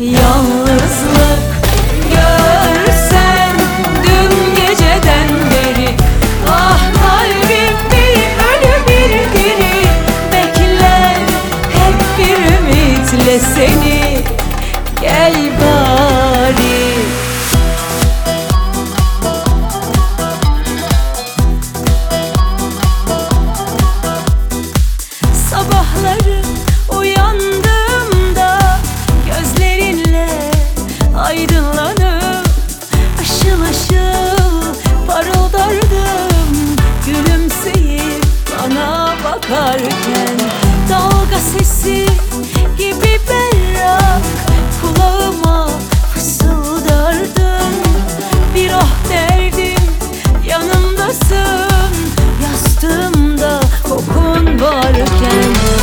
Yalnızlık görsem dün geceden beri Ah kalbim bir ölü bir diri Bekler hep bir ümitle seni. akarken Dalga sesi gibi berrak Kulağıma fısıldardın. Bir ah derdim yanımdasın. Yastığımda kokun varken